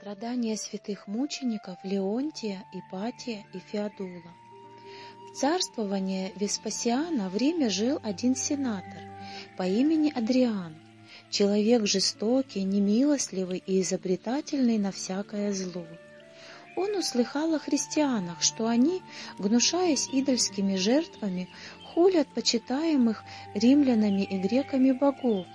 Страдания святых мучеников Леонтия, Ипатия и Феодула. В царствование Веспасиана в Риме жил один сенатор по имени Адриан, человек жестокий, немилостливый и изобретательный на всякое зло. Он услыхал о христианах, что они, гнушаясь идольскими жертвами, хулят почитаемых римлянами и греками богов,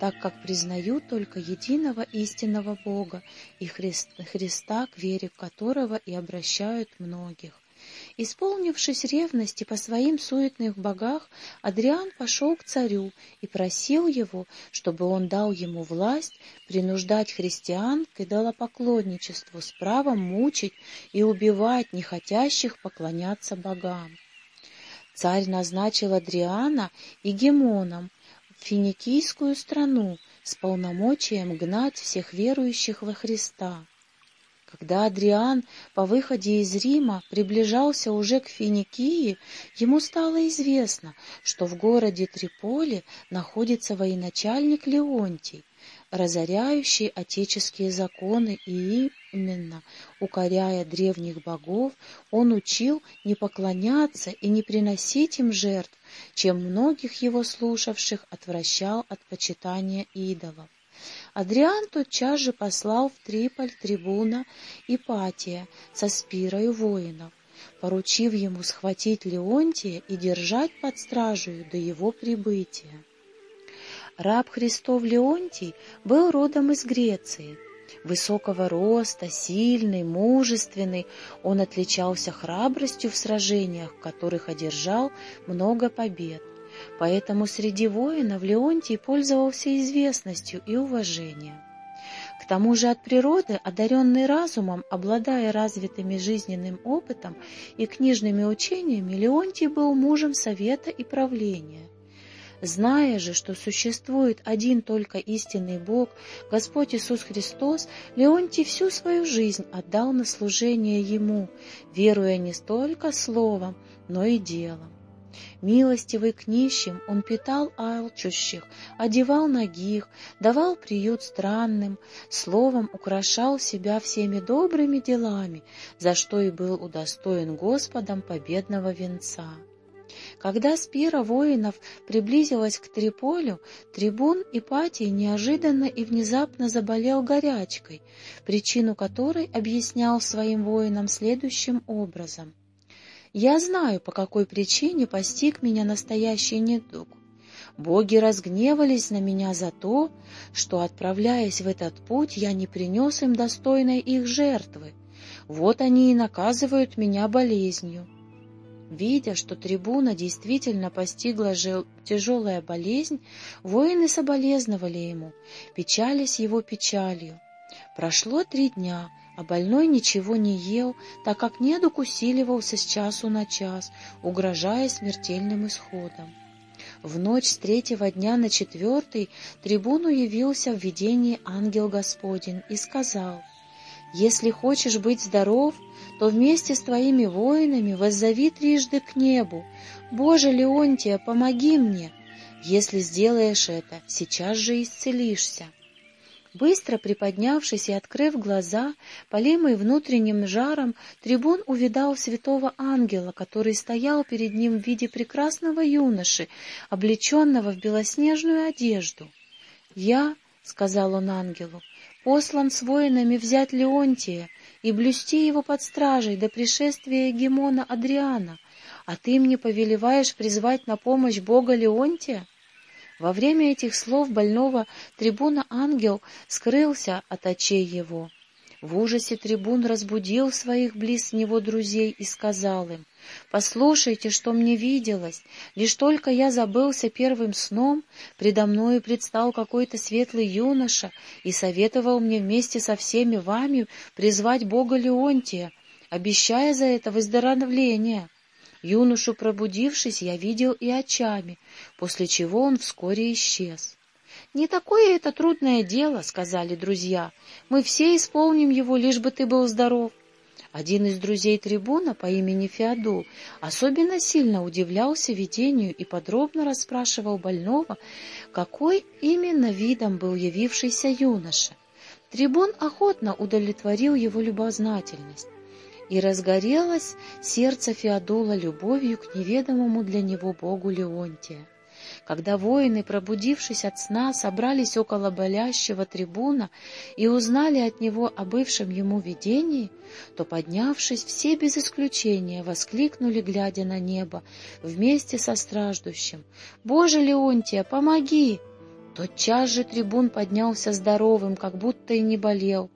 так как признают только единого истинного Бога и Христа, к вере которого и обращают многих. Исполнившись ревности по своим суетных богах, Адриан пошел к царю и просил его, чтобы он дал ему власть принуждать христиан к идолопоклонничеству с правом мучить и убивать нехотящих поклоняться богам. Царь назначил Адриана егемоном, финикийскую страну с полномочием гнать всех верующих во Христа. Когда Адриан по выходе из Рима приближался уже к Финикии, ему стало известно, что в городе Триполи находится военачальник Леонтий, разоряющий отеческие законы, и именно, укоряя древних богов, он учил не поклоняться и не приносить им жертв, чем многих его слушавших отвращал от почитания идолов. Адриан тотчас же послал в Триполь трибуна Ипатия со спирою воинов, поручив ему схватить Леонтия и держать под стражей до его прибытия. Раб Христов Леонтий был родом из Греции. Высокого роста, сильный, мужественный, он отличался храбростью в сражениях, в которых одержал много побед. Поэтому среди воинов Леонтий пользовался известностью и уважением. К тому же от природы, одаренный разумом, обладая развитым жизненным опытом и книжными учениями, Леонтий был мужем совета и правления – Зная же, что существует один только истинный Бог, Господь Иисус Христос, Леонтий всю свою жизнь отдал на служение Ему, веруя не столько словом, но и делом. Милостивый к нищим, он питал алчущих, одевал ногих, давал приют странным, словом украшал себя всеми добрыми делами, за что и был удостоен Господом победного венца. Когда спира воинов приблизилась к Триполю, трибун Ипатий неожиданно и внезапно заболел горячкой, причину которой объяснял своим воинам следующим образом. «Я знаю, по какой причине постиг меня настоящий недуг. Боги разгневались на меня за то, что, отправляясь в этот путь, я не принес им достойной их жертвы. Вот они и наказывают меня болезнью». Видя, что трибуна действительно постигла тяжелая болезнь, воины соболезновали ему, печались его печалью. Прошло три дня, а больной ничего не ел, так как недуг усиливался с часу на час, угрожая смертельным исходом. В ночь с третьего дня на четвертый трибуну явился в видении ангел Господень и сказал — если хочешь быть здоров, то вместе с твоими воинами воззови трижды к небу. Боже, Леонтия, помоги мне! Если сделаешь это, сейчас же исцелишься. Быстро приподнявшись и открыв глаза, полимый внутренним жаром, трибун увидал святого ангела, который стоял перед ним в виде прекрасного юноши, облеченного в белоснежную одежду. «Я», — сказал он ангелу, послан с воинами взять Леонтия и блюсти его под стражей до пришествия Гемона Адриана, а ты мне повелеваешь призвать на помощь Бога Леонтия?» Во время этих слов больного трибуна ангел скрылся от очей его. В ужасе трибун разбудил своих близ него друзей и сказал им, «Послушайте, что мне виделось. Лишь только я забылся первым сном, предо мною предстал какой-то светлый юноша и советовал мне вместе со всеми вами призвать Бога Леонтия, обещая за это выздоровление». Юношу, пробудившись, я видел и очами, после чего он вскоре исчез. «Не такое это трудное дело», — сказали друзья. «Мы все исполним его, лишь бы ты был здоров». Один из друзей трибуна по имени Феодул особенно сильно удивлялся видению и подробно расспрашивал больного, какой именно видом был явившийся юноша. Трибун охотно удовлетворил его любознательность, и разгорелось сердце Феодула любовью к неведомому для него богу Леонтия. Когда воины, пробудившись от сна, собрались около болящего трибуна и узнали от него о бывшем ему видении, то, поднявшись, все без исключения воскликнули, глядя на небо, вместе со страждущим, «Боже, Леонтия, помоги!» Тотчас же трибун поднялся здоровым, как будто и не болел.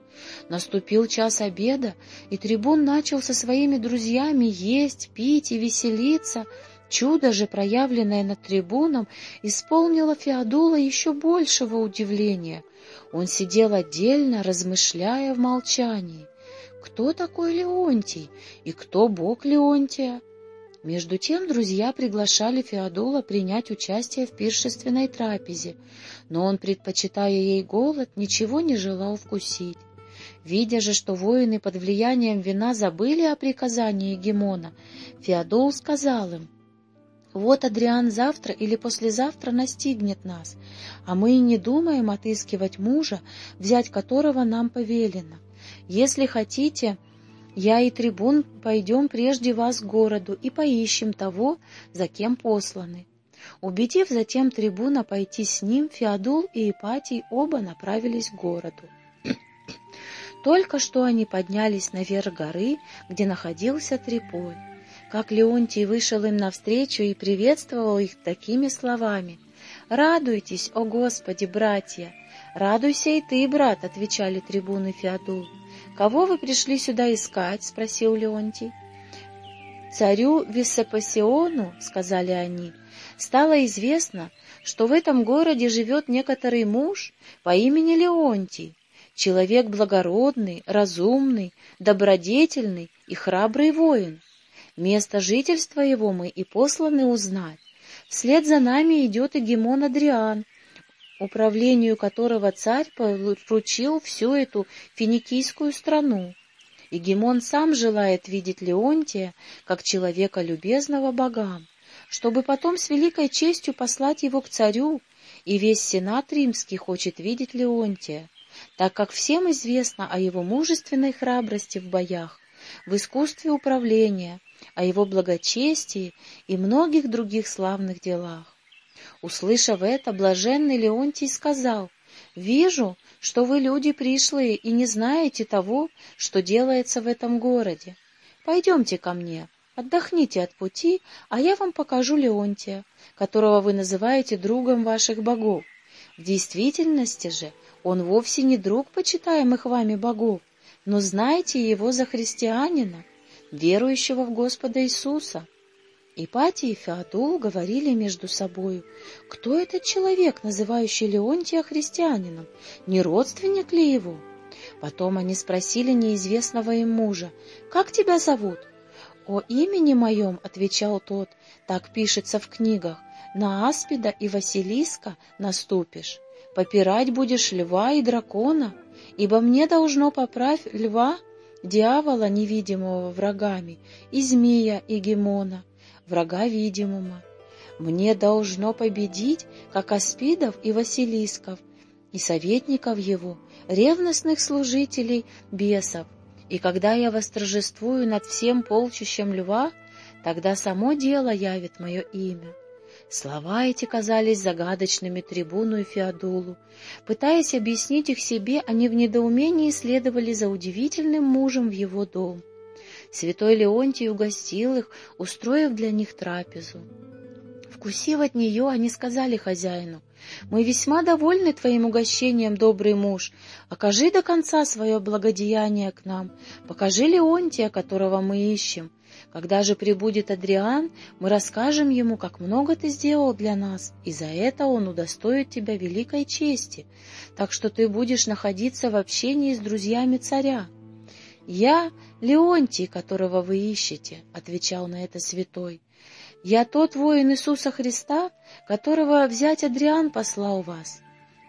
Наступил час обеда, и трибун начал со своими друзьями есть, пить и веселиться — Чудо же, проявленное над трибуном, исполнило Феодула еще большего удивления. Он сидел отдельно, размышляя в молчании. Кто такой Леонтий и кто бог Леонтия? Между тем друзья приглашали Феодула принять участие в пиршественной трапезе, но он, предпочитая ей голод, ничего не желал вкусить. Видя же, что воины под влиянием вина забыли о приказании Гемона, Феодул сказал им, вот Адриан завтра или послезавтра настигнет нас, а мы и не думаем отыскивать мужа, взять которого нам повелено. Если хотите, я и трибун пойдем прежде вас к городу и поищем того, за кем посланы. Убедив затем трибуна пойти с ним, Феодул и Ипатий оба направились к городу. Только что они поднялись наверх горы, где находился Триполь как Леонтий вышел им навстречу и приветствовал их такими словами. «Радуйтесь, о Господи, братья!» «Радуйся и ты, брат», — отвечали трибуны Феодул. «Кого вы пришли сюда искать?» — спросил Леонтий. «Царю Висопосиону», — сказали они, — «стало известно, что в этом городе живет некоторый муж по имени Леонтий, человек благородный, разумный, добродетельный и храбрый воин. Место жительства его мы и посланы узнать. Вслед за нами идет и Гемон Адриан, управлению которого царь поручил всю эту финикийскую страну. И Гемон сам желает видеть Леонтия как человека любезного богам, чтобы потом с великой честью послать его к царю, и весь сенат римский хочет видеть Леонтия, так как всем известно о его мужественной храбрости в боях, в искусстве управления, о его благочестии и многих других славных делах. Услышав это, блаженный Леонтий сказал, «Вижу, что вы люди пришлые и не знаете того, что делается в этом городе. Пойдемте ко мне, отдохните от пути, а я вам покажу Леонтия, которого вы называете другом ваших богов. В действительности же он вовсе не друг почитаемых вами богов, но знайте его за христианина, верующего в Господа Иисуса. Ипатий и Феодул говорили между собою, кто этот человек, называющий Леонтия христианином, не родственник ли его? Потом они спросили неизвестного им мужа, «Как тебя зовут?» «О имени моем», — отвечал тот, — «так пишется в книгах, на Аспида и Василиска наступишь, попирать будешь льва и дракона, ибо мне должно поправь льва дьявола, невидимого врагами, и змея и гемона, врага видимого. Мне должно победить, как аспидов и василисков, и советников его, ревностных служителей бесов. И когда я восторжествую над всем полчищем льва, тогда само дело явит мое имя. Слова эти казались загадочными трибуну и Феодулу. Пытаясь объяснить их себе, они в недоумении следовали за удивительным мужем в его дом. Святой Леонтий угостил их, устроив для них трапезу. Вкусив от нее, они сказали хозяину, «Мы весьма довольны твоим угощением, добрый муж. Окажи до конца свое благодеяние к нам. Покажи Леонтия, которого мы ищем. Когда же прибудет Адриан, мы расскажем ему, как много ты сделал для нас, и за это он удостоит тебя великой чести, так что ты будешь находиться в общении с друзьями царя. «Я Леонтий, которого вы ищете», — отвечал на это святой. «Я тот воин Иисуса Христа, которого взять Адриан послал вас.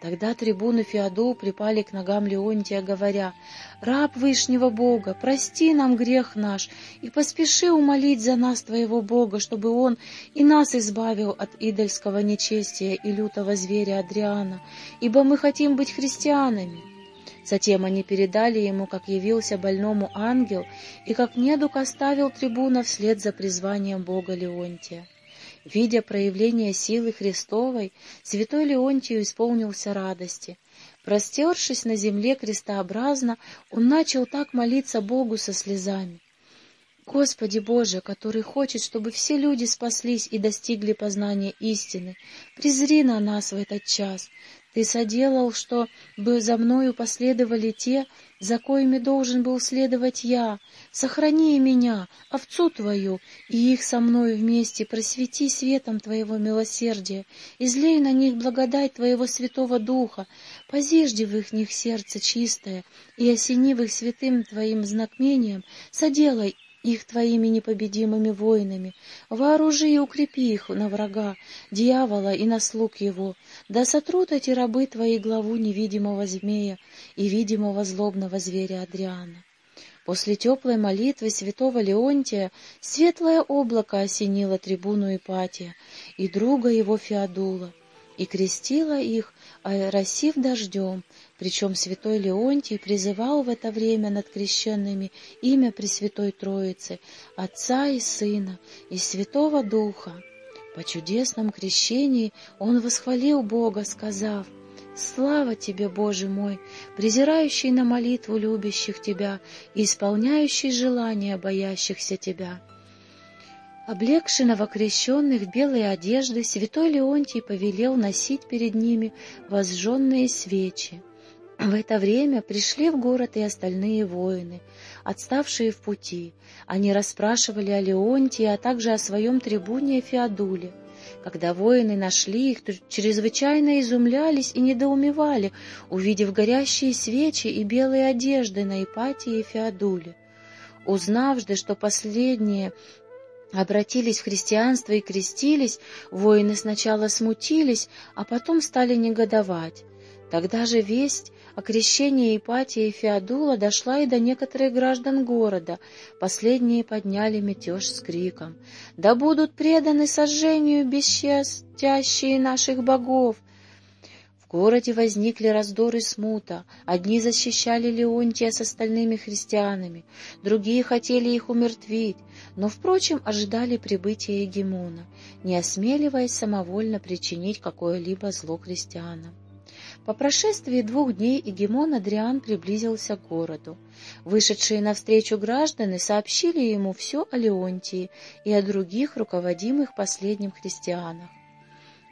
Тогда трибуны Феодул припали к ногам Леонтия, говоря, «Раб Вышнего Бога, прости нам грех наш и поспеши умолить за нас Твоего Бога, чтобы Он и нас избавил от идольского нечестия и лютого зверя Адриана, ибо мы хотим быть христианами». Затем они передали ему, как явился больному ангел, и как недуг оставил трибуна вслед за призванием Бога Леонтия. Видя проявление силы Христовой, святой Леонтию исполнился радости. Простершись на земле крестообразно, он начал так молиться Богу со слезами. Господи Боже, который хочет, чтобы все люди спаслись и достигли познания истины, презри на нас в этот час. Ты соделал, что бы за мною последовали те, за коими должен был следовать я. Сохрани меня, овцу Твою, и их со мною вместе просвети светом Твоего милосердия, излей на них благодать Твоего Святого Духа, позижди в их них сердце чистое, и осени в их святым Твоим знакмением, соделай их твоими непобедимыми воинами, вооружи и укрепи их на врага, дьявола и на слуг его, да сотрут эти рабы твои главу невидимого змея и видимого злобного зверя Адриана. После теплой молитвы святого Леонтия светлое облако осенило трибуну Ипатия и друга его Феодула, и крестило их, оросив дождем, причем святой Леонтий призывал в это время над крещенными имя Пресвятой Троицы, Отца и Сына и Святого Духа. По чудесном крещении он восхвалил Бога, сказав, «Слава Тебе, Боже мой, презирающий на молитву любящих Тебя и исполняющий желания боящихся Тебя». Облегши новокрещенных в белые одежды, святой Леонтий повелел носить перед ними возжженные свечи. В это время пришли в город и остальные воины, отставшие в пути. Они расспрашивали о Леонтии, а также о своем трибуне Феодуле. Когда воины нашли их, то чрезвычайно изумлялись и недоумевали, увидев горящие свечи и белые одежды на Ипатии и Феодуле. Узнав же, что последние обратились в христианство и крестились, воины сначала смутились, а потом стали негодовать. Тогда же весть о крещении Ипатия и Феодула дошла и до некоторых граждан города. Последние подняли мятеж с криком «Да будут преданы сожжению бесчестящие наших богов!» В городе возникли раздоры смута. Одни защищали Леонтия с остальными христианами, другие хотели их умертвить, но, впрочем, ожидали прибытия Егемона, не осмеливаясь самовольно причинить какое-либо зло христианам. По прошествии двух дней Егемон Адриан приблизился к городу. Вышедшие навстречу граждане сообщили ему все о Леонтии и о других руководимых последним христианах.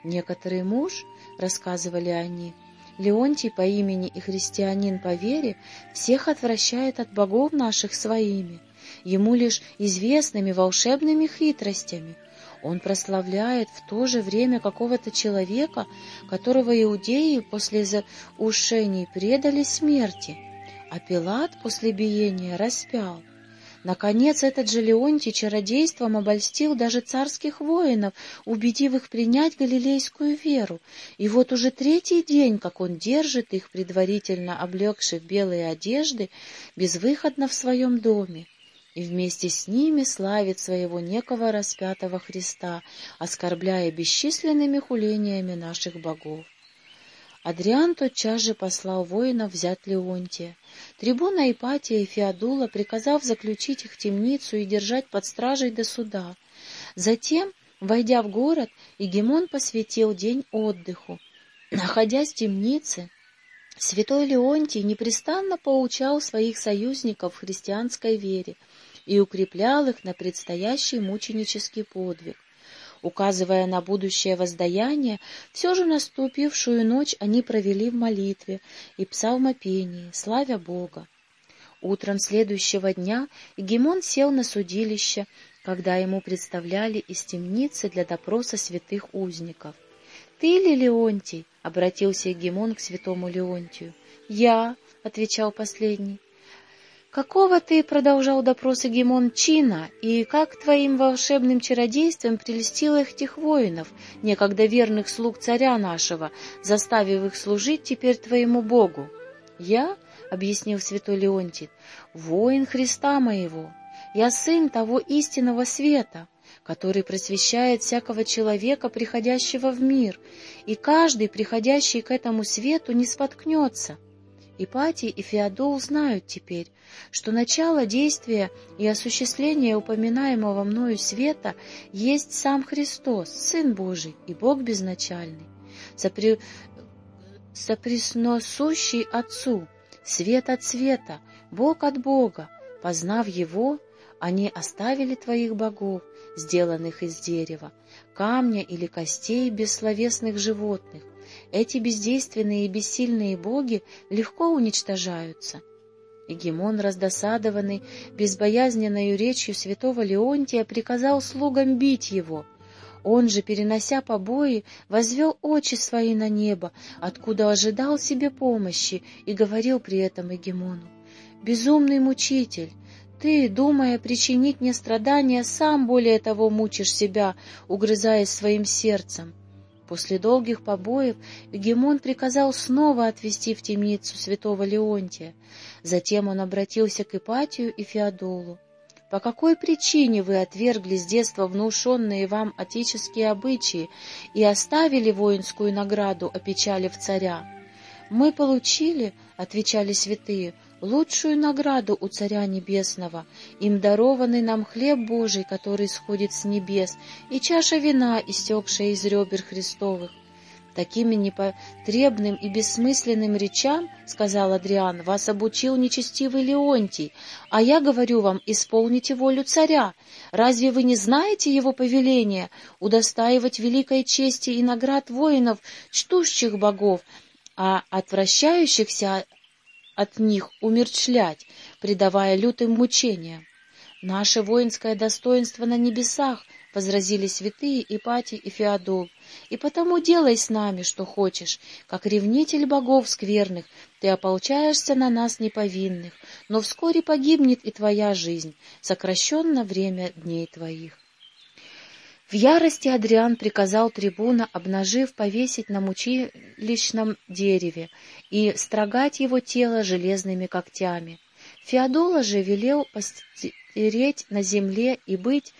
«Некоторый муж, — рассказывали они, — Леонтий по имени и христианин по вере всех отвращает от богов наших своими, ему лишь известными волшебными хитростями — он прославляет в то же время какого-то человека, которого иудеи после заушений предали смерти, а Пилат после биения распял. Наконец, этот же Леонтий чародейством обольстил даже царских воинов, убедив их принять галилейскую веру. И вот уже третий день, как он держит их, предварительно облегши в белые одежды, безвыходно в своем доме и вместе с ними славит своего некого распятого Христа, оскорбляя бесчисленными хулениями наших богов. Адриан тотчас же послал воинов взять Леонтия. Трибуна Ипатия и Феодула, приказав заключить их в темницу и держать под стражей до суда. Затем, войдя в город, Егемон посвятил день отдыху. Находясь в темнице, святой Леонтий непрестанно поучал своих союзников в христианской вере — и укреплял их на предстоящий мученический подвиг. Указывая на будущее воздаяние, все же наступившую ночь они провели в молитве и псалмопении, славя Бога. Утром следующего дня Егемон сел на судилище, когда ему представляли из темницы для допроса святых узников. — Ты ли Леонтий? — обратился Егемон к святому Леонтию. — Я, — отвечал последний. «Какого ты, — продолжал допрос Гемон, — чина, и как твоим волшебным чародейством прелестил их тех воинов, некогда верных слуг царя нашего, заставив их служить теперь твоему Богу?» «Я, — объяснил святой Леонтий, — воин Христа моего, я сын того истинного света, который просвещает всякого человека, приходящего в мир, и каждый, приходящий к этому свету, не споткнется». Ипатий и Феодул знают теперь, что начало действия и осуществления упоминаемого мною света есть сам Христос, Сын Божий и Бог безначальный, сопри... сопресносущий Отцу, свет от света, Бог от Бога, познав Его, они оставили твоих богов, сделанных из дерева, камня или костей бессловесных животных. Эти бездейственные и бессильные боги легко уничтожаются. Егемон, раздосадованный безбоязненной речью святого Леонтия, приказал слугам бить его. Он же, перенося побои, возвел очи свои на небо, откуда ожидал себе помощи, и говорил при этом Егемону. «Безумный мучитель, ты, думая причинить мне страдания, сам более того мучишь себя, угрызаясь своим сердцем. После долгих побоев Егемон приказал снова отвести в темницу святого Леонтия. Затем он обратился к Ипатию и Феодолу. «По какой причине вы отвергли с детства внушенные вам отеческие обычаи и оставили воинскую награду, опечалив царя?» «Мы получили, — отвечали святые, лучшую награду у Царя Небесного, им дарованный нам хлеб Божий, который сходит с небес, и чаша вина, истекшая из ребер Христовых. Такими непотребным и бессмысленным речам, — сказал Адриан, — вас обучил нечестивый Леонтий, а я говорю вам, исполните волю царя. Разве вы не знаете его повеления удостаивать великой чести и наград воинов, чтущих богов, а отвращающихся от них умерчлять, предавая лютым мучениям. «Наше воинское достоинство на небесах», — возразили святые Ипатий и Феодул, «и потому делай с нами, что хочешь, как ревнитель богов скверных, ты ополчаешься на нас неповинных, но вскоре погибнет и твоя жизнь, сокращенно время дней твоих». В ярости Адриан приказал трибуна, обнажив, повесить на мучилищном дереве и строгать его тело железными когтями. Феодола же велел постереть на земле и быть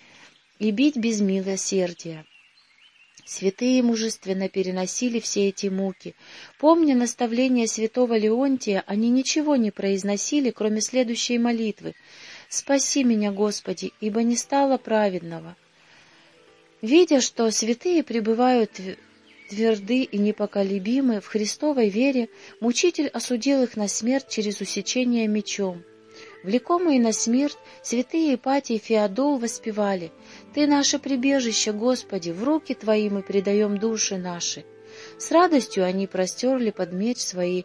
и бить без милосердия. Святые мужественно переносили все эти муки. Помня наставление святого Леонтия, они ничего не произносили, кроме следующей молитвы «Спаси меня, Господи, ибо не стало праведного». Видя, что святые пребывают тверды и непоколебимы в Христовой вере, мучитель осудил их на смерть через усечение мечом. Влекомые на смерть, святые Ипатий и Феодол воспевали «Ты наше прибежище, Господи, в руки Твои мы предаем души наши». С радостью они простерли под меч свои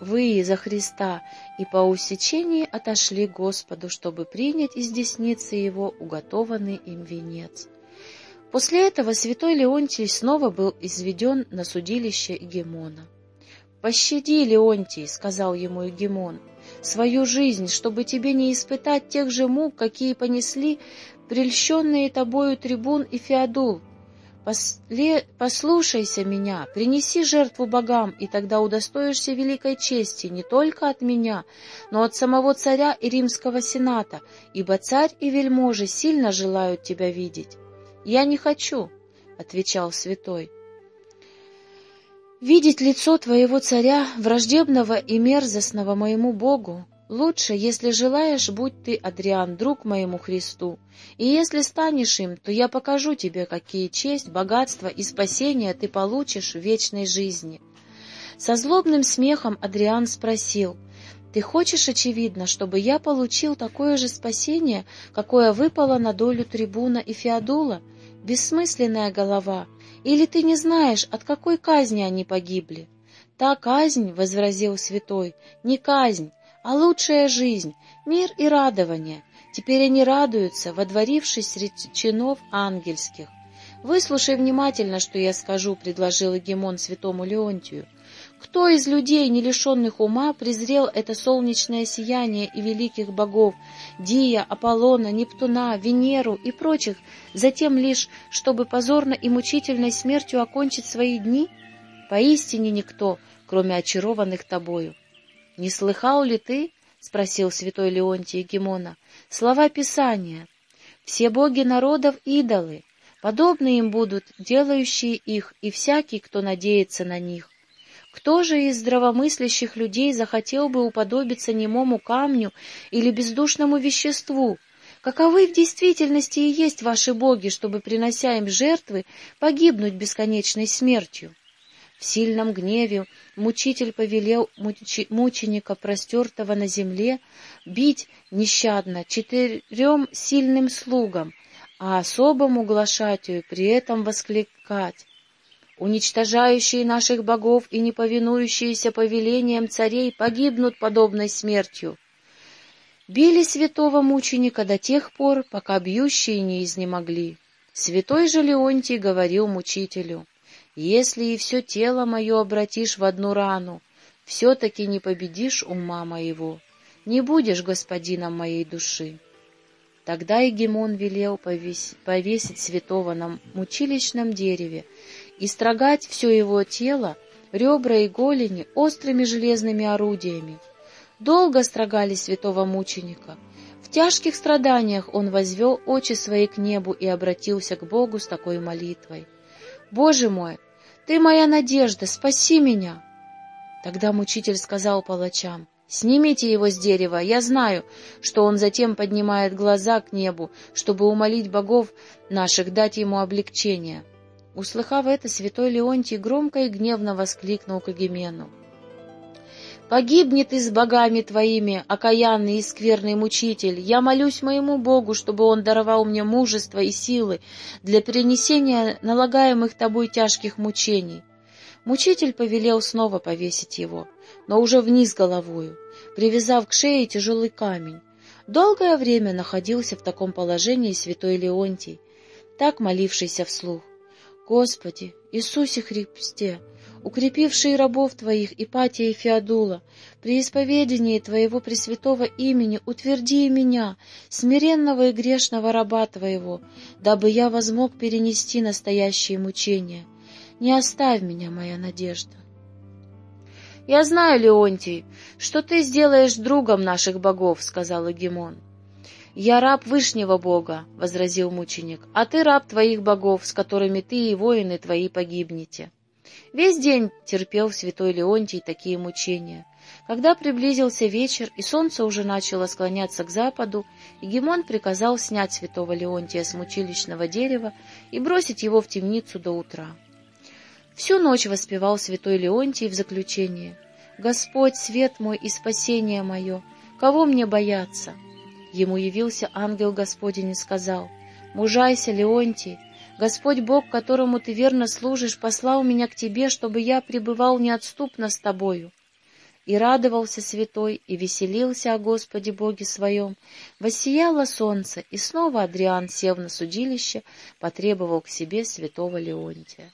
вы за Христа, и по усечении отошли Господу, чтобы принять из десницы Его уготованный им венец. После этого святой Леонтий снова был изведен на судилище Егемона. «Пощади, Леонтий», — сказал ему Егемон, — «свою жизнь, чтобы тебе не испытать тех же мук, какие понесли прельщенные тобою трибун и Феодул, После... «Послушайся меня, принеси жертву богам, и тогда удостоишься великой чести не только от меня, но от самого царя и римского сената, ибо царь и вельможи сильно желают тебя видеть». «Я не хочу», — отвечал святой. «Видеть лицо твоего царя, враждебного и мерзостного моему Богу, Лучше, если желаешь, будь ты, Адриан, друг моему Христу, и если станешь им, то я покажу тебе, какие честь, богатство и спасение ты получишь в вечной жизни. Со злобным смехом Адриан спросил, «Ты хочешь, очевидно, чтобы я получил такое же спасение, какое выпало на долю трибуна и Феодула? Бессмысленная голова! Или ты не знаешь, от какой казни они погибли?» «Та казнь, — возразил святой, — не казнь, а лучшая жизнь, мир и радование. Теперь они радуются, водворившись среди чинов ангельских. «Выслушай внимательно, что я скажу», — предложил Эгемон святому Леонтию. «Кто из людей, не лишенных ума, презрел это солнечное сияние и великих богов, Дия, Аполлона, Нептуна, Венеру и прочих, затем лишь, чтобы позорно и мучительной смертью окончить свои дни? Поистине никто, кроме очарованных тобою. «Не слыхал ли ты, — спросил святой Леонтий Гемона, — слова Писания? Все боги народов — идолы, подобны им будут делающие их и всякий, кто надеется на них. Кто же из здравомыслящих людей захотел бы уподобиться немому камню или бездушному веществу? Каковы в действительности и есть ваши боги, чтобы, принося им жертвы, погибнуть бесконечной смертью? В сильном гневе мучитель повелел мученика, простертого на земле, бить нещадно четырем сильным слугам, а особому глашатию при этом воскликать уничтожающие наших богов и не повинующиеся повелениям царей погибнут подобной смертью. Били святого мученика до тех пор, пока бьющие не изнемогли. Святой же Леонтий говорил мучителю, «Если и все тело мое обратишь в одну рану, все-таки не победишь ума моего, не будешь господином моей души». Тогда Егемон велел повесить святого на мучилищном дереве и строгать все его тело, ребра и голени острыми железными орудиями. Долго строгали святого мученика. В тяжких страданиях он возвел очи свои к небу и обратился к Богу с такой молитвой. «Боже мой, Ты моя надежда, спаси меня!» Тогда мучитель сказал палачам, «Снимите его с дерева, я знаю, что он затем поднимает глаза к небу, чтобы умолить богов наших дать ему облегчение». Услыхав это, святой Леонтий громко и гневно воскликнул к Агимену. «Погибнет и с богами твоими, окаянный и скверный мучитель! Я молюсь моему Богу, чтобы он даровал мне мужество и силы для перенесения налагаемых тобой тяжких мучений». Мучитель повелел снова повесить его, но уже вниз головою, привязав к шее тяжелый камень. Долгое время находился в таком положении святой Леонтий, так молившийся вслух. Господи, Иисусе Христе, укрепивший рабов Твоих Ипатия и Феодула, при исповедении Твоего Пресвятого имени утверди меня, смиренного и грешного раба Твоего, дабы я возмог перенести настоящие мучения. Не оставь меня, моя надежда. «Я знаю, Леонтий, что ты сделаешь другом наших богов», — сказал Эгемон. «Я раб Вышнего Бога», — возразил мученик, — «а ты раб твоих богов, с которыми ты и воины твои погибнете». Весь день терпел святой Леонтий такие мучения. Когда приблизился вечер, и солнце уже начало склоняться к западу, Егемон приказал снять святого Леонтия с мучилищного дерева и бросить его в темницу до утра. Всю ночь воспевал святой Леонтий в заключение. «Господь, свет мой и спасение мое, кого мне бояться?» Ему явился ангел Господень и сказал, «Мужайся, Леонтий, Господь Бог, которому ты верно служишь, послал меня к тебе, чтобы я пребывал неотступно с тобою». И радовался святой, и веселился о Господе Боге своем. Воссияло солнце, и снова Адриан, сев на судилище, потребовал к себе святого Леонтия.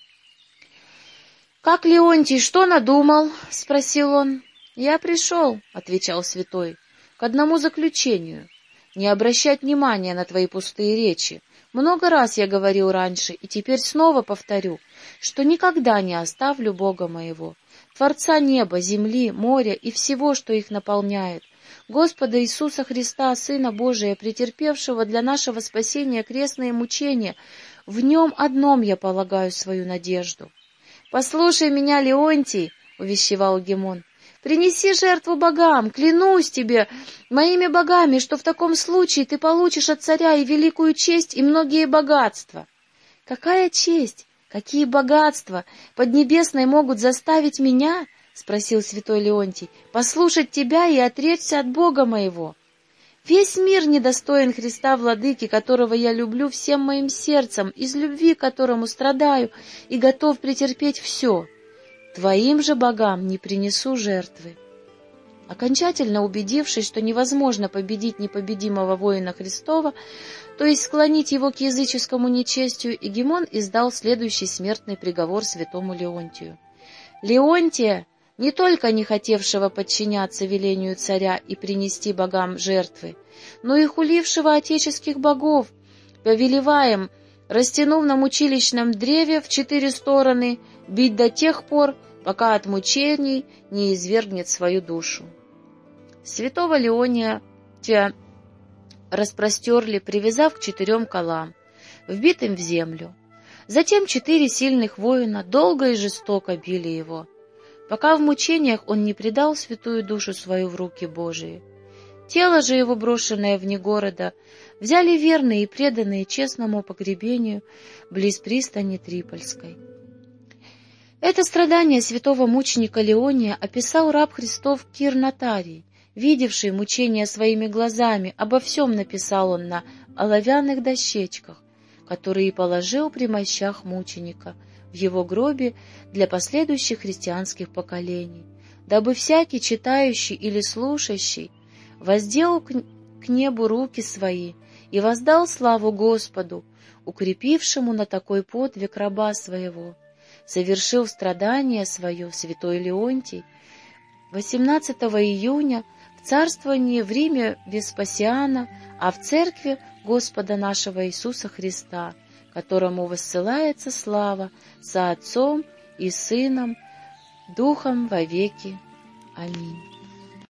«Как Леонтий, что надумал?» — спросил он. «Я пришел», — отвечал святой, — «к одному заключению не обращать внимания на твои пустые речи. Много раз я говорил раньше, и теперь снова повторю, что никогда не оставлю Бога моего, Творца неба, земли, моря и всего, что их наполняет, Господа Иисуса Христа, Сына Божия, претерпевшего для нашего спасения крестные мучения, в Нем одном я полагаю свою надежду. «Послушай меня, Леонтий!» — увещевал Гемон. Принеси жертву богам, клянусь тебе, моими богами, что в таком случае ты получишь от царя и великую честь, и многие богатства. Какая честь, какие богатства поднебесные могут заставить меня, — спросил святой Леонтий, — послушать тебя и отречься от Бога моего? Весь мир недостоин Христа Владыки, которого я люблю всем моим сердцем, из любви которому страдаю и готов претерпеть все. Твоим же богам не принесу жертвы. Окончательно убедившись, что невозможно победить непобедимого воина Христова, то есть склонить его к языческому нечестию, Игемон издал следующий смертный приговор святому Леонтию. «Леонтия, не только не хотевшего подчиняться велению царя и принести богам жертвы, но и хулившего отеческих богов, повелеваем растянув на мучилищном древе в четыре стороны, бить до тех пор, пока от мучений не извергнет свою душу. Святого Леония тебя распростерли, привязав к четырем колам, вбитым в землю. Затем четыре сильных воина долго и жестоко били его. пока в мучениях он не предал святую душу свою в руки Божии. Тело же его, брошенное вне города, взяли верные и преданные честному погребению близ пристани Трипольской. Это страдание святого мученика Леония описал раб Христов Кир Натарий, видевший мучения своими глазами, обо всем написал он на оловянных дощечках, которые положил при мощах мученика в его гробе для последующих христианских поколений, дабы всякий читающий или слушающий воздел к, небу руки свои и воздал славу Господу, укрепившему на такой подвиг раба своего. Совершил страдание свое святой Леонтий 18 июня в царствовании в Риме Веспасиана, а в церкви Господа нашего Иисуса Христа, которому воссылается слава со Отцом и Сыном, Духом во веки. Аминь.